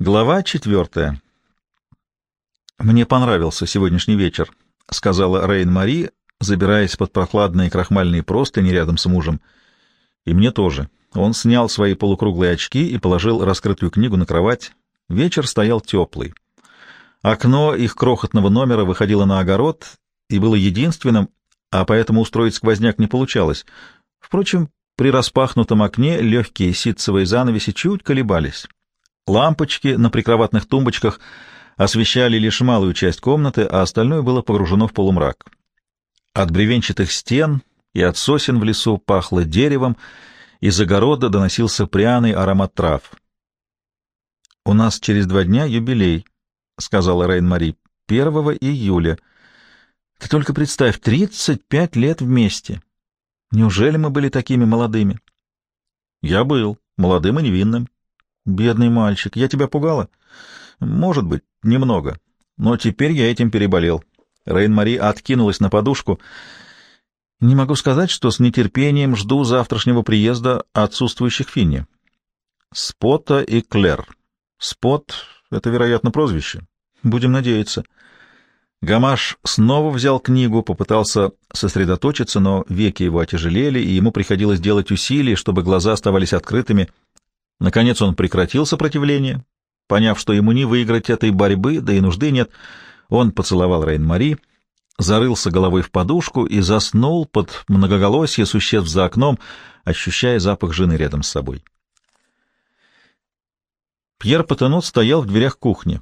Глава четвертая. «Мне понравился сегодняшний вечер», — сказала Рейн-Мари, забираясь под прохладные крахмальные простыни рядом с мужем. «И мне тоже». Он снял свои полукруглые очки и положил раскрытую книгу на кровать. Вечер стоял теплый. Окно их крохотного номера выходило на огород и было единственным, а поэтому устроить сквозняк не получалось. Впрочем, при распахнутом окне легкие ситцевые занавеси чуть колебались. Лампочки на прикроватных тумбочках освещали лишь малую часть комнаты, а остальное было погружено в полумрак. От бревенчатых стен и от сосен в лесу пахло деревом, из огорода доносился пряный аромат трав. «У нас через два дня юбилей», — сказала Рейн-Мари, — «первого июля. Ты только представь, тридцать пять лет вместе. Неужели мы были такими молодыми?» «Я был, молодым и невинным», Бедный мальчик, я тебя пугала? Может быть, немного. Но теперь я этим переболел. Рейн-Мари откинулась на подушку. Не могу сказать, что с нетерпением жду завтрашнего приезда отсутствующих Финни. Спота и Клэр. Спот — это, вероятно, прозвище. Будем надеяться. Гамаш снова взял книгу, попытался сосредоточиться, но веки его отяжелели, и ему приходилось делать усилия, чтобы глаза оставались открытыми — Наконец он прекратил сопротивление. Поняв, что ему не выиграть этой борьбы, да и нужды нет, он поцеловал Рейн-Мари, зарылся головой в подушку и заснул под многоголосье существ за окном, ощущая запах жены рядом с собой. Пьер Патенот стоял в дверях кухни.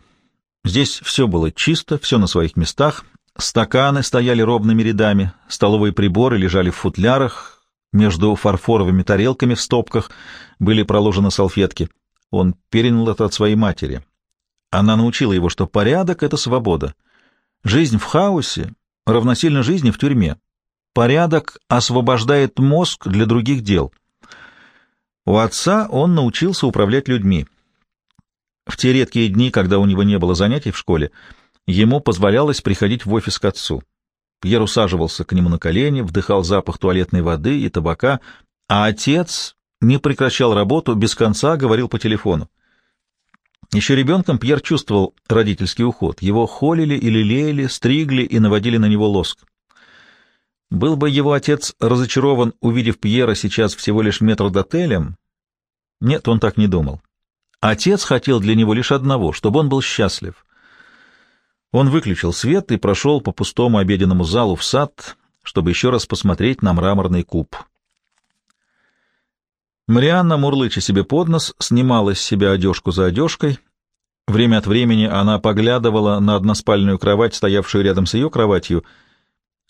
Здесь все было чисто, все на своих местах, стаканы стояли ровными рядами, столовые приборы лежали в футлярах, между фарфоровыми тарелками в стопках были проложены салфетки. Он перенял это от своей матери. Она научила его, что порядок — это свобода. Жизнь в хаосе равносильно жизни в тюрьме. Порядок освобождает мозг для других дел. У отца он научился управлять людьми. В те редкие дни, когда у него не было занятий в школе, ему позволялось приходить в офис к отцу. Пьер усаживался к нему на колени, вдыхал запах туалетной воды и табака, а отец не прекращал работу, без конца говорил по телефону. Еще ребенком Пьер чувствовал родительский уход. Его холили и лелеяли, стригли и наводили на него лоск. Был бы его отец разочарован, увидев Пьера сейчас всего лишь метр до отелем? Нет, он так не думал. Отец хотел для него лишь одного, чтобы он был счастлив. Он выключил свет и прошел по пустому обеденному залу в сад, чтобы еще раз посмотреть на мраморный куб. Марианна, мурлыча себе под нос, снимала с себя одежку за одежкой. Время от времени она поглядывала на односпальную кровать, стоявшую рядом с ее кроватью.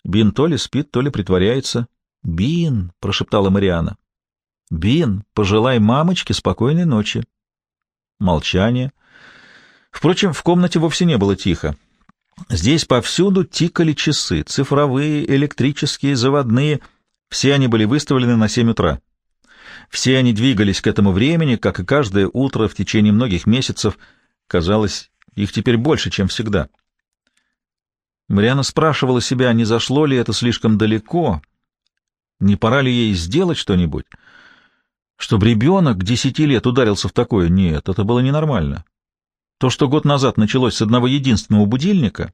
Бин то ли спит, то ли притворяется. «Бин!» — прошептала Марианна. «Бин, пожелай мамочке спокойной ночи». Молчание. Впрочем, в комнате вовсе не было тихо. Здесь повсюду тикали часы, цифровые, электрические, заводные. Все они были выставлены на 7 утра. Все они двигались к этому времени, как и каждое утро в течение многих месяцев. Казалось, их теперь больше, чем всегда. Мариана спрашивала себя, не зашло ли это слишком далеко, не пора ли ей сделать что-нибудь. Чтобы ребенок десяти лет ударился в такое, нет, это было ненормально. То, что год назад началось с одного единственного будильника,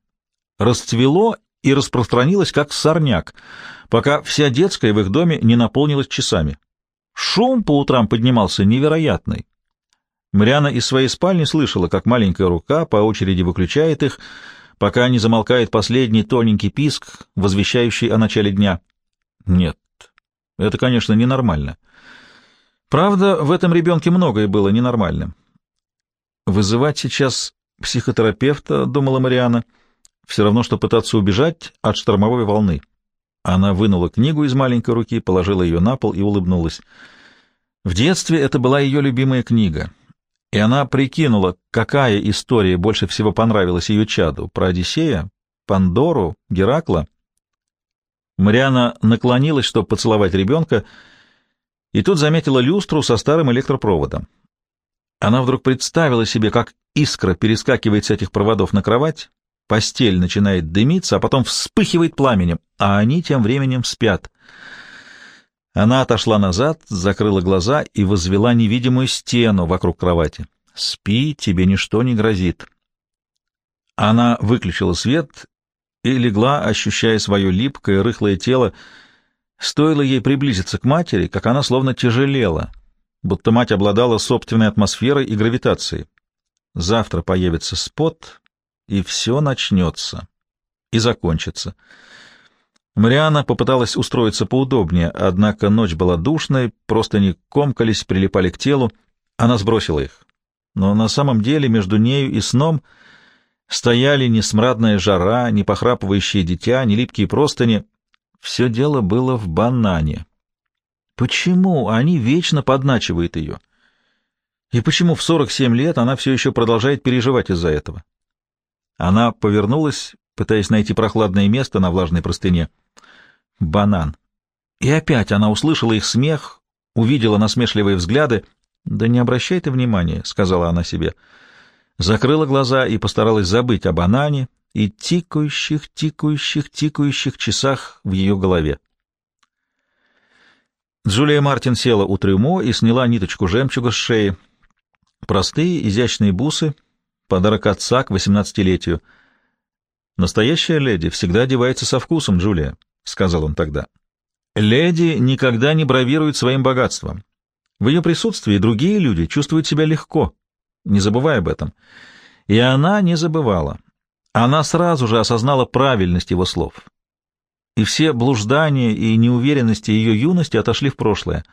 расцвело и распространилось как сорняк, пока вся детская в их доме не наполнилась часами. Шум по утрам поднимался невероятный. Мариана из своей спальни слышала, как маленькая рука по очереди выключает их, пока не замолкает последний тоненький писк, возвещающий о начале дня. Нет, это, конечно, ненормально. Правда, в этом ребенке многое было ненормальным. Вызывать сейчас психотерапевта, думала Мариана, все равно, что пытаться убежать от штормовой волны. Она вынула книгу из маленькой руки, положила ее на пол и улыбнулась. В детстве это была ее любимая книга, и она прикинула, какая история больше всего понравилась ее чаду — про Одиссея, Пандору, Геракла. Мариана наклонилась, чтобы поцеловать ребенка, и тут заметила люстру со старым электропроводом. Она вдруг представила себе, как искра перескакивает с этих проводов на кровать, постель начинает дымиться, а потом вспыхивает пламенем, а они тем временем спят. Она отошла назад, закрыла глаза и возвела невидимую стену вокруг кровати. Спи, тебе ничто не грозит. Она выключила свет и легла, ощущая свое липкое, рыхлое тело. Стоило ей приблизиться к матери, как она словно тяжелела, будто мать обладала собственной атмосферой и гравитацией. Завтра появится спот, и все начнется. И закончится. Мариана попыталась устроиться поудобнее, однако ночь была душной, просто не комкались, прилипали к телу. Она сбросила их но на самом деле между нею и сном стояли ни смрадная жара, ни похрапывающее дитя, ни липкие простыни. Все дело было в банане. Почему они вечно подначивают ее? И почему в 47 лет она все еще продолжает переживать из-за этого? Она повернулась, пытаясь найти прохладное место на влажной простыне. Банан. И опять она услышала их смех, увидела насмешливые взгляды — «Да не обращай ты внимания», — сказала она себе. Закрыла глаза и постаралась забыть о банане и тикающих, тикающих, тикающих часах в ее голове. Джулия Мартин села у трюмо и сняла ниточку жемчуга с шеи. Простые, изящные бусы, подарок отца к восемнадцатилетию. «Настоящая леди всегда одевается со вкусом, Джулия», — сказал он тогда. «Леди никогда не бравирует своим богатством. В ее присутствии другие люди чувствуют себя легко, не забывая об этом. И она не забывала. Она сразу же осознала правильность его слов. И все блуждания и неуверенности ее юности отошли в прошлое.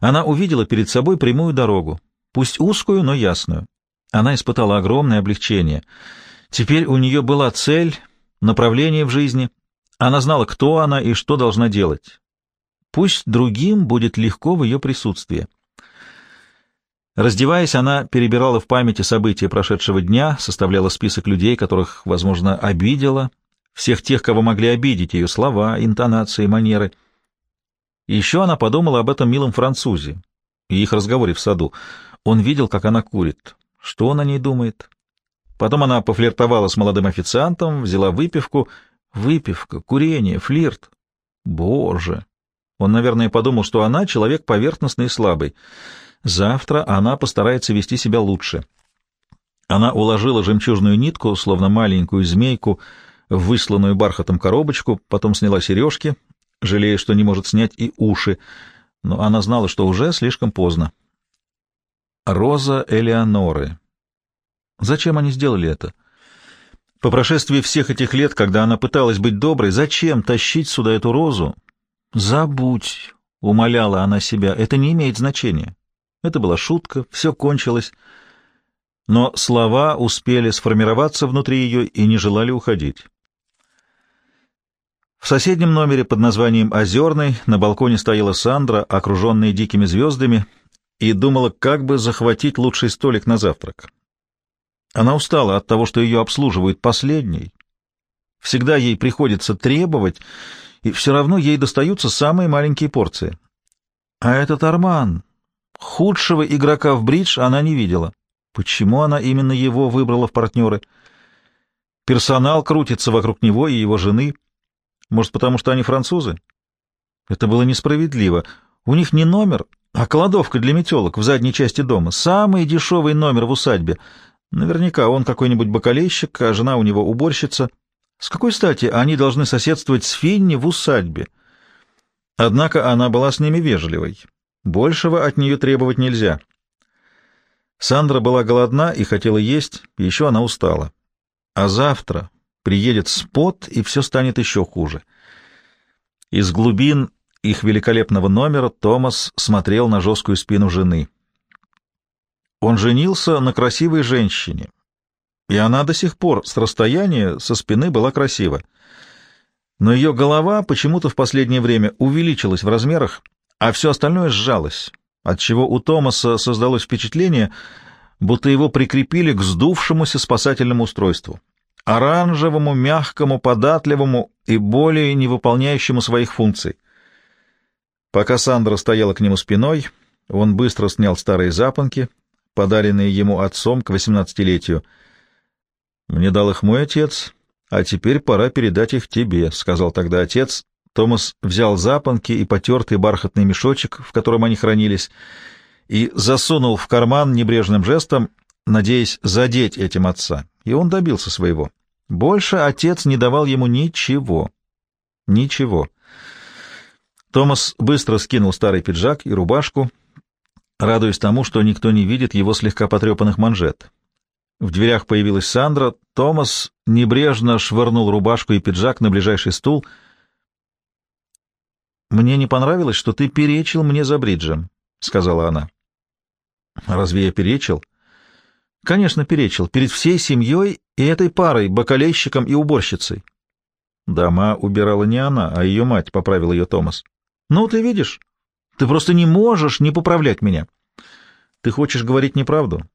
Она увидела перед собой прямую дорогу, пусть узкую, но ясную. Она испытала огромное облегчение. Теперь у нее была цель, направление в жизни. Она знала, кто она и что должна делать. Пусть другим будет легко в ее присутствии. Раздеваясь, она перебирала в памяти события прошедшего дня, составляла список людей, которых, возможно, обидела, всех тех, кого могли обидеть ее слова, интонации, манеры. И еще она подумала об этом милом французе и их разговоре в саду. Он видел, как она курит. Что он о ней думает? Потом она пофлиртовала с молодым официантом, взяла выпивку. Выпивка, курение, флирт. Боже! Он, наверное, подумал, что она человек поверхностный и слабый. Завтра она постарается вести себя лучше. Она уложила жемчужную нитку, словно маленькую змейку, в высланную бархатом коробочку, потом сняла сережки, жалея, что не может снять и уши, но она знала, что уже слишком поздно. Роза Элеоноры. Зачем они сделали это? По прошествии всех этих лет, когда она пыталась быть доброй, зачем тащить сюда эту розу, «Забудь», — умоляла она себя, — «это не имеет значения». Это была шутка, все кончилось. Но слова успели сформироваться внутри ее и не желали уходить. В соседнем номере под названием «Озерный» на балконе стояла Сандра, окруженная дикими звездами, и думала, как бы захватить лучший столик на завтрак. Она устала от того, что ее обслуживают последней. Всегда ей приходится требовать, и все равно ей достаются самые маленькие порции. А этот Арман, худшего игрока в бридж, она не видела. Почему она именно его выбрала в партнеры? Персонал крутится вокруг него и его жены. Может, потому что они французы? Это было несправедливо. У них не номер, а кладовка для метелок в задней части дома. Самый дешевый номер в усадьбе. Наверняка он какой-нибудь бакалейщик, а жена у него уборщица — с какой стати они должны соседствовать с Финни в усадьбе? Однако она была с ними вежливой. Большего от нее требовать нельзя. Сандра была голодна и хотела есть, еще она устала. А завтра приедет спот, и все станет еще хуже. Из глубин их великолепного номера Томас смотрел на жесткую спину жены. Он женился на красивой женщине, и она до сих пор с расстояния со спины была красива. Но ее голова почему-то в последнее время увеличилась в размерах, а все остальное сжалось, отчего у Томаса создалось впечатление, будто его прикрепили к сдувшемуся спасательному устройству, оранжевому, мягкому, податливому и более не выполняющему своих функций. Пока Сандра стояла к нему спиной, он быстро снял старые запонки, подаренные ему отцом к восемнадцатилетию — мне дал их мой отец, а теперь пора передать их тебе, — сказал тогда отец. Томас взял запонки и потертый бархатный мешочек, в котором они хранились, и засунул в карман небрежным жестом, надеясь задеть этим отца, и он добился своего. Больше отец не давал ему ничего. Ничего. Томас быстро скинул старый пиджак и рубашку, радуясь тому, что никто не видит его слегка потрепанных манжет. В дверях появилась Сандра. Томас небрежно швырнул рубашку и пиджак на ближайший стул. «Мне не понравилось, что ты перечил мне за бриджем», — сказала она. «Разве я перечил?» «Конечно, перечил. Перед всей семьей и этой парой, бакалейщиком и уборщицей». «Дома убирала не она, а ее мать», — поправил ее Томас. «Ну, ты видишь, ты просто не можешь не поправлять меня». «Ты хочешь говорить неправду?»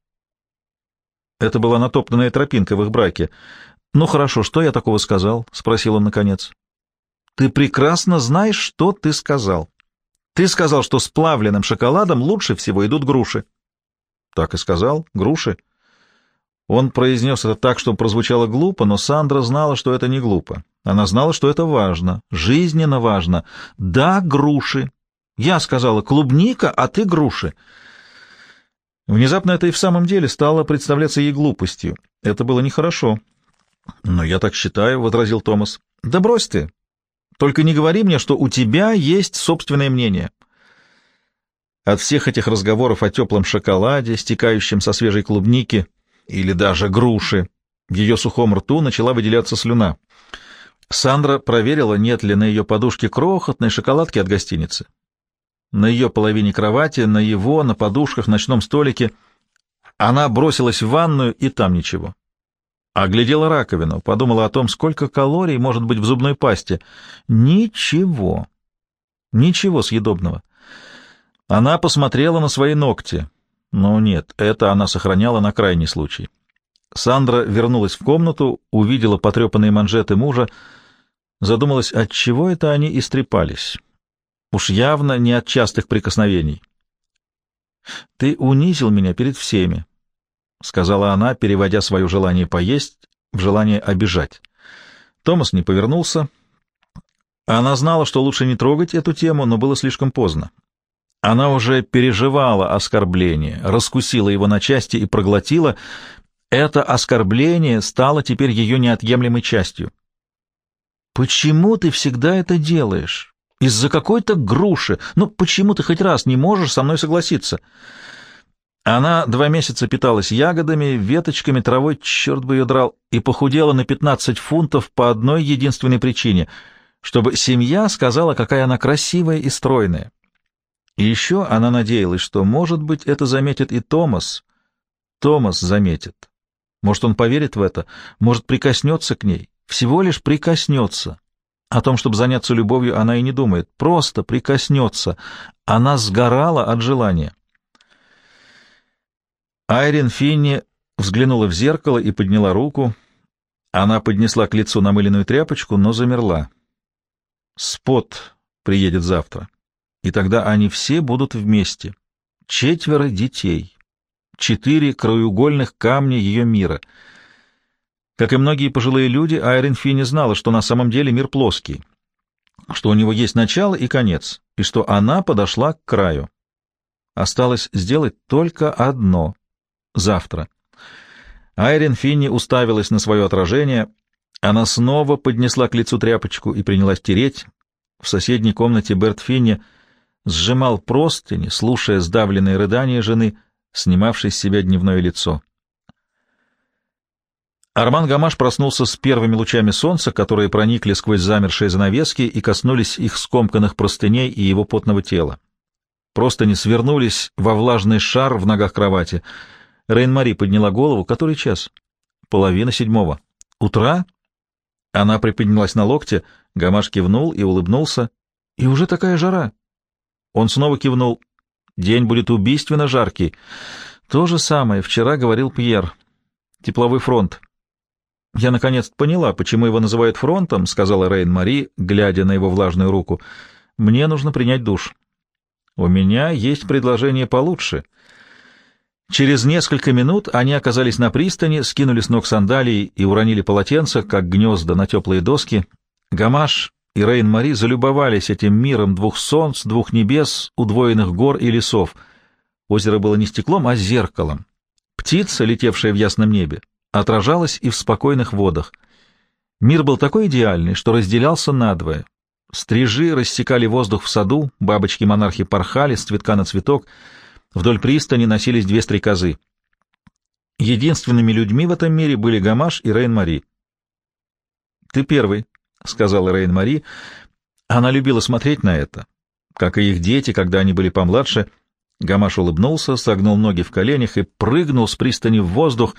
Это была натоптанная тропинка в их браке. «Ну хорошо, что я такого сказал?» — спросил он наконец. «Ты прекрасно знаешь, что ты сказал. Ты сказал, что с плавленным шоколадом лучше всего идут груши». «Так и сказал. Груши». Он произнес это так, чтобы прозвучало глупо, но Сандра знала, что это не глупо. Она знала, что это важно, жизненно важно. «Да, груши». Я сказала «клубника», а ты «груши». Внезапно это и в самом деле стало представляться ей глупостью. Это было нехорошо. «Но я так считаю», — возразил Томас. «Да брось ты. Только не говори мне, что у тебя есть собственное мнение». От всех этих разговоров о теплом шоколаде, стекающем со свежей клубники или даже груши, в ее сухом рту начала выделяться слюна. Сандра проверила, нет ли на ее подушке крохотной шоколадки от гостиницы на ее половине кровати, на его, на подушках, ночном столике. Она бросилась в ванную, и там ничего. Оглядела раковину, подумала о том, сколько калорий может быть в зубной пасте. Ничего. Ничего съедобного. Она посмотрела на свои ногти. Но нет, это она сохраняла на крайний случай. Сандра вернулась в комнату, увидела потрепанные манжеты мужа, задумалась, от чего это они истрепались. Уж явно не от частых прикосновений. «Ты унизил меня перед всеми», — сказала она, переводя свое желание поесть в желание обижать. Томас не повернулся. Она знала, что лучше не трогать эту тему, но было слишком поздно. Она уже переживала оскорбление, раскусила его на части и проглотила. Это оскорбление стало теперь ее неотъемлемой частью. «Почему ты всегда это делаешь?» Из-за какой-то груши. Ну, почему ты хоть раз не можешь со мной согласиться? Она два месяца питалась ягодами, веточками, травой, черт бы ее драл, и похудела на 15 фунтов по одной единственной причине, чтобы семья сказала, какая она красивая и стройная. И еще она надеялась, что, может быть, это заметит и Томас. Томас заметит. Может, он поверит в это, может, прикоснется к ней, всего лишь прикоснется. О том, чтобы заняться любовью, она и не думает. Просто прикоснется. Она сгорала от желания. Айрин Финни взглянула в зеркало и подняла руку. Она поднесла к лицу намыленную тряпочку, но замерла. Спот приедет завтра, и тогда они все будут вместе. Четверо детей. Четыре краеугольных камня ее мира — как и многие пожилые люди, Айрин Финни знала, что на самом деле мир плоский, что у него есть начало и конец, и что она подошла к краю. Осталось сделать только одно — завтра. Айрин Финни уставилась на свое отражение. Она снова поднесла к лицу тряпочку и принялась тереть. В соседней комнате Берт Финни сжимал простыни, слушая сдавленные рыдания жены, снимавшей с себя дневное лицо. Арман Гамаш проснулся с первыми лучами солнца, которые проникли сквозь замершие занавески и коснулись их скомканных простыней и его потного тела. Простыни свернулись во влажный шар в ногах кровати. Рейн-Мари подняла голову. Который час? Половина седьмого. Утра? Она приподнялась на локте. Гамаш кивнул и улыбнулся. И уже такая жара. Он снова кивнул. День будет убийственно жаркий. То же самое вчера говорил Пьер. Тепловой фронт. «Я, наконец, поняла, почему его называют фронтом», — сказала Рейн-Мари, глядя на его влажную руку. «Мне нужно принять душ». «У меня есть предложение получше». Через несколько минут они оказались на пристани, скинули с ног сандалии и уронили полотенца, как гнезда на теплые доски. Гамаш и Рейн-Мари залюбовались этим миром двух солнц, двух небес, удвоенных гор и лесов. Озеро было не стеклом, а зеркалом. Птица, летевшая в ясном небе, отражалась и в спокойных водах. Мир был такой идеальный, что разделялся надвое. Стрижи рассекали воздух в саду, бабочки-монархи порхали с цветка на цветок, вдоль пристани носились две стрекозы. Единственными людьми в этом мире были Гамаш и Рейн-Мари. «Ты первый», — сказала Рейн-Мари. Она любила смотреть на это, как и их дети, когда они были помладше. Гамаш улыбнулся, согнул ноги в коленях и прыгнул с пристани в воздух.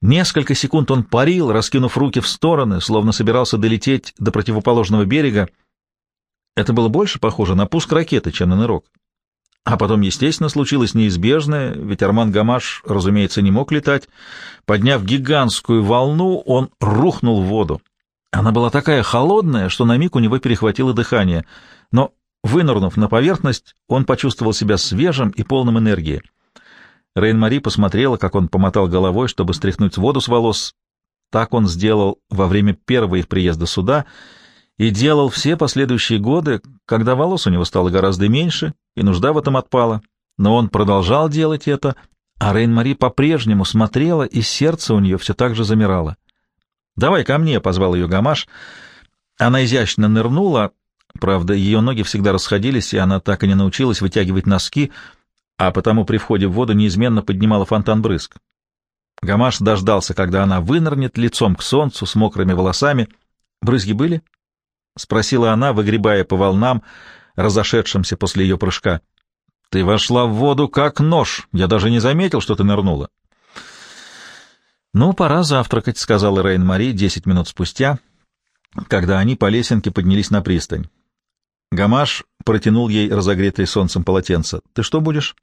Несколько секунд он парил, раскинув руки в стороны, словно собирался долететь до противоположного берега. Это было больше похоже на пуск ракеты, чем на нырок. А потом, естественно, случилось неизбежное, ведь Арман Гамаш, разумеется, не мог летать. Подняв гигантскую волну, он рухнул в воду. Она была такая холодная, что на миг у него перехватило дыхание, но, вынырнув на поверхность, он почувствовал себя свежим и полным энергии. Рейн-Мари посмотрела, как он помотал головой, чтобы стряхнуть воду с волос. Так он сделал во время первого их приезда сюда — и делал все последующие годы, когда волос у него стало гораздо меньше, и нужда в этом отпала. Но он продолжал делать это, а Рейн-Мари по-прежнему смотрела, и сердце у нее все так же замирало. «Давай ко мне», — позвал ее Гамаш. Она изящно нырнула, правда, ее ноги всегда расходились, и она так и не научилась вытягивать носки, а потому при входе в воду неизменно поднимала фонтан брызг. Гамаш дождался, когда она вынырнет лицом к солнцу с мокрыми волосами. Брызги были? — спросила она, выгребая по волнам, разошедшимся после ее прыжка. — Ты вошла в воду как нож. Я даже не заметил, что ты нырнула. — Ну, пора завтракать, — сказала Рейн-Мари десять минут спустя, когда они по лесенке поднялись на пристань. Гамаш протянул ей разогретое солнцем полотенце. — Ты что будешь?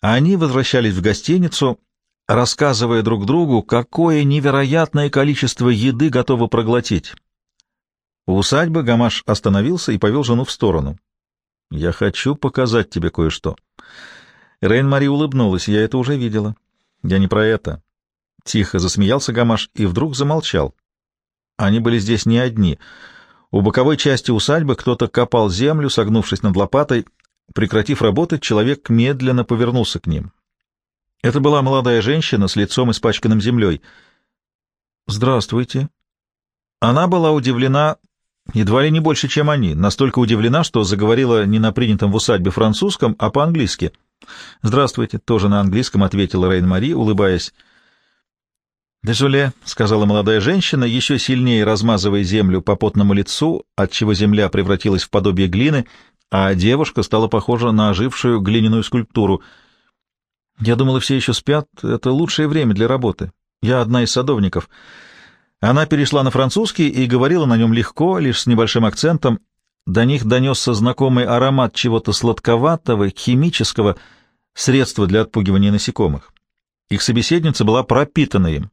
Они возвращались в гостиницу, рассказывая друг другу, какое невероятное количество еды готовы проглотить. У усадьбы Гамаш остановился и повел жену в сторону. «Я хочу показать тебе кое-что». Рейн-Мари улыбнулась, я это уже видела. «Я не про это». Тихо засмеялся Гамаш и вдруг замолчал. Они были здесь не одни. У боковой части усадьбы кто-то копал землю, согнувшись над лопатой. Прекратив работать, человек медленно повернулся к ним. Это была молодая женщина с лицом испачканным землей. «Здравствуйте». Она была удивлена Едва ли не больше, чем они, настолько удивлена, что заговорила не на принятом в усадьбе французском, а по-английски. «Здравствуйте», — тоже на английском ответила Рейн-Мари, улыбаясь. «Дежуле», — сказала молодая женщина, еще сильнее размазывая землю по потному лицу, отчего земля превратилась в подобие глины, а девушка стала похожа на ожившую глиняную скульптуру. «Я думала, все еще спят. Это лучшее время для работы. Я одна из садовников». Она перешла на французский и говорила на нем легко, лишь с небольшим акцентом. До них донесся знакомый аромат чего-то сладковатого, химического, средства для отпугивания насекомых. Их собеседница была пропитана им.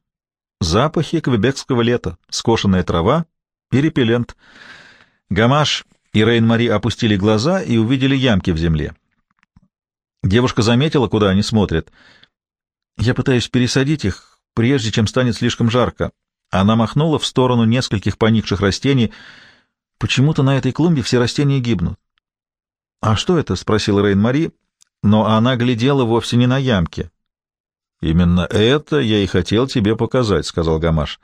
Запахи квебекского лета, скошенная трава и репеллент. Гамаш и Рейн-Мари опустили глаза и увидели ямки в земле. Девушка заметила, куда они смотрят. «Я пытаюсь пересадить их, прежде чем станет слишком жарко. Она махнула в сторону нескольких поникших растений. Почему-то на этой клумбе все растения гибнут. — А что это? — спросила Рейн-Мари, но она глядела вовсе не на ямки. — Именно это я и хотел тебе показать, — сказал Гамаш.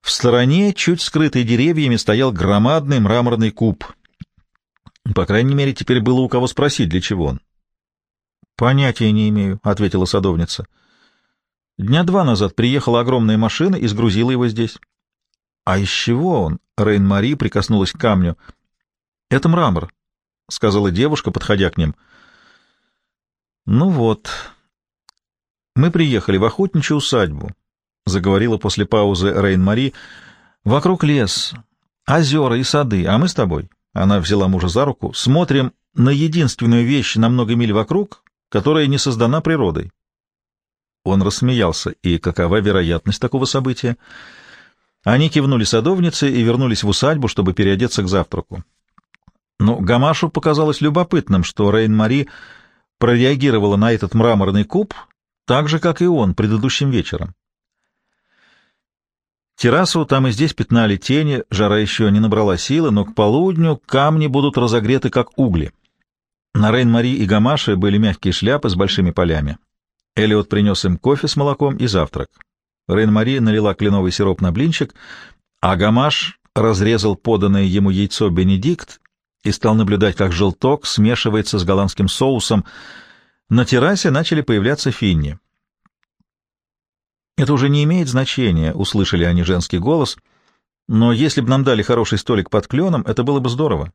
В стороне, чуть скрытый деревьями, стоял громадный мраморный куб. По крайней мере, теперь было у кого спросить, для чего он. — Понятия не имею, — ответила садовница. — Дня два назад приехала огромная машина и сгрузила его здесь. — А из чего он? — Рейн-Мари прикоснулась к камню. — Это мрамор, — сказала девушка, подходя к ним. — Ну вот. Мы приехали в охотничью усадьбу, — заговорила после паузы Рейн-Мари. — Вокруг лес, озера и сады, а мы с тобой, — она взяла мужа за руку, — смотрим на единственную вещь на много миль вокруг, которая не создана природой. Он рассмеялся. И какова вероятность такого события? Они кивнули садовнице и вернулись в усадьбу, чтобы переодеться к завтраку. Но Гамашу показалось любопытным, что Рейн-Мари прореагировала на этот мраморный куб так же, как и он предыдущим вечером. Террасу там и здесь пятнали тени, жара еще не набрала силы, но к полудню камни будут разогреты, как угли. На Рейн-Мари и Гамаше были мягкие шляпы с большими полями. Элиот принес им кофе с молоком и завтрак. Рейн-Мари налила кленовый сироп на блинчик, а Гамаш разрезал поданное ему яйцо Бенедикт и стал наблюдать, как желток смешивается с голландским соусом. На террасе начали появляться финни. «Это уже не имеет значения», — услышали они женский голос, «но если бы нам дали хороший столик под кленом, это было бы здорово».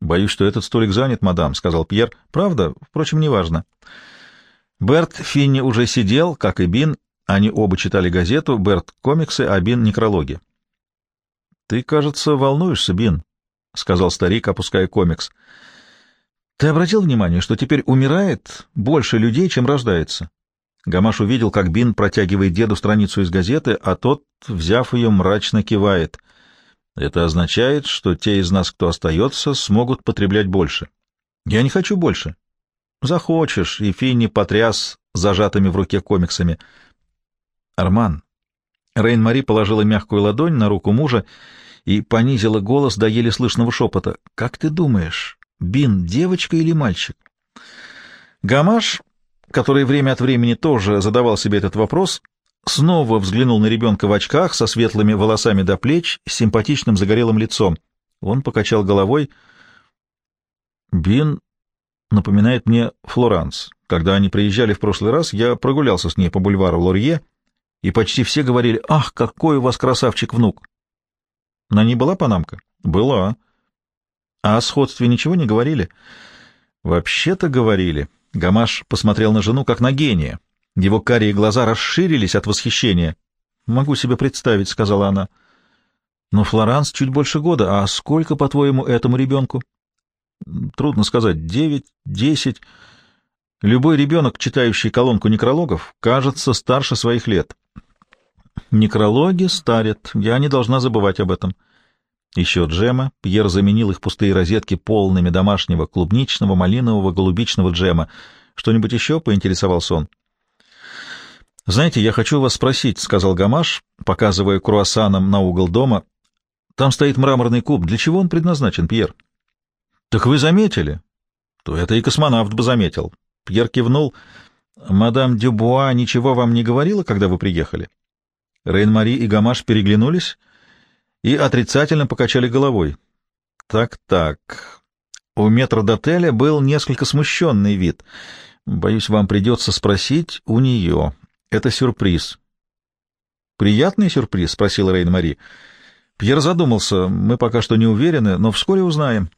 «Боюсь, что этот столик занят, мадам», — сказал Пьер. «Правда? Впрочем, неважно». Берт Финни уже сидел, как и Бин. Они оба читали газету, Берт — комиксы, а Бин — некрологи. «Ты, кажется, волнуешься, Бин», — сказал старик, опуская комикс. «Ты обратил внимание, что теперь умирает больше людей, чем рождается?» Гамаш увидел, как Бин протягивает деду страницу из газеты, а тот, взяв ее, мрачно кивает. «Это означает, что те из нас, кто остается, смогут потреблять больше». «Я не хочу больше». «Захочешь», — и Финни потряс зажатыми в руке комиксами. «Арман». Рейн-Мари положила мягкую ладонь на руку мужа и понизила голос до еле слышного шепота. «Как ты думаешь, Бин девочка или мальчик?» Гамаш, который время от времени тоже задавал себе этот вопрос, снова взглянул на ребенка в очках со светлыми волосами до плеч, с симпатичным загорелым лицом. Он покачал головой. «Бин напоминает мне Флоранс. Когда они приезжали в прошлый раз, я прогулялся с ней по бульвару Лорье, и почти все говорили, «Ах, какой у вас красавчик-внук!» На ней была панамка? Была. А о сходстве ничего не говорили? Вообще-то говорили. Гамаш посмотрел на жену, как на гения. Его карие глаза расширились от восхищения. «Могу себе представить», — сказала она. «Но Флоранс чуть больше года. А сколько, по-твоему, этому ребенку?» «Трудно сказать. Девять, десять. Любой ребенок, читающий колонку некрологов, кажется старше своих лет. Некрологи старят, я не должна забывать об этом. Еще джема. Пьер заменил их пустые розетки полными домашнего клубничного, малинового, голубичного джема. Что-нибудь еще? — поинтересовался он. — Знаете, я хочу вас спросить, — сказал Гамаш, показывая круассаном на угол дома. — Там стоит мраморный куб. Для чего он предназначен, Пьер? — Так вы заметили? — То это и космонавт бы заметил. Пьер кивнул. — Мадам Дюбуа ничего вам не говорила, когда вы приехали? — Рейн-Мари и Гамаш переглянулись и отрицательно покачали головой. Так-так. У метрдотеля был несколько смущенный вид. Боюсь, вам придется спросить у нее. Это сюрприз. «Приятный сюрприз?» — спросила Рейн-Мари. Пьер задумался. «Мы пока что не уверены, но вскоре узнаем».